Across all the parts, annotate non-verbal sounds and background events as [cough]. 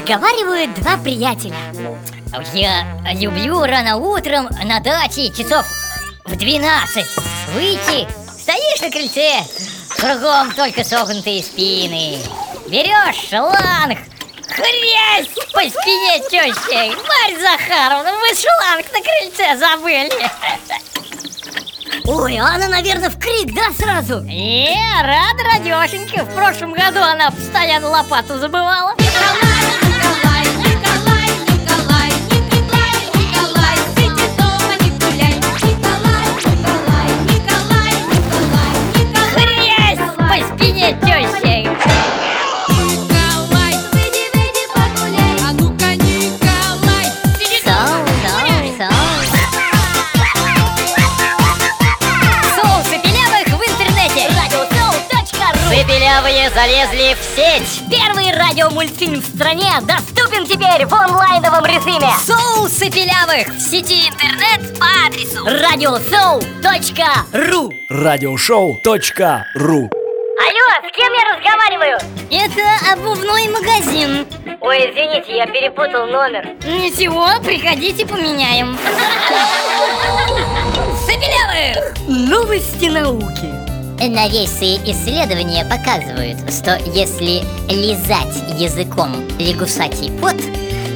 Разговаривают два приятеля. Я люблю рано утром на даче часов в 12 Выйти, стоишь на крыльце, кругом только согнутые спины. Берешь шланг, хрясь по спине тещей Марь Захаровна, вы шланг на крыльце забыли. Ой, а она, наверное, в крик, да, сразу? Не, рада радешенька В прошлом году она постоянно лопату забывала Выпилявые залезли в сеть. Первый радиомультфильм в стране доступен теперь в онлайновом режиме. Соусы пилявых в сети интернет по адресу. Радиосоу.ру Радиошоу.ру Алло, с кем я разговариваю? Это обувной магазин. Ой, извините, я перепутал номер. Ничего, приходите поменяем. [laughs] Сапелявых! Новости науки Новейшие исследования показывают, что если лизать языком лягушачий пот,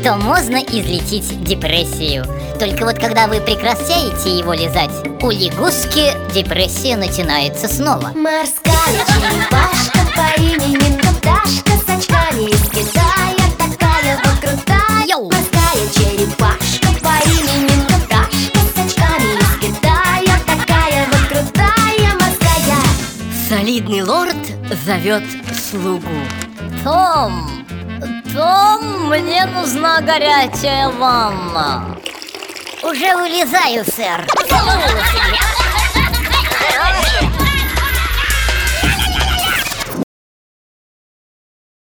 то можно излечить депрессию. Только вот когда вы прекращаете его лизать, у лягушки депрессия начинается снова. Морская черепашка по имени Наташка С очками из Китая такая вот крутая Йоу! Морская черепашка по имени Солидный лорд зовет слугу Том, Том, мне нужна горячая ванна. Уже вылезаю, сэр.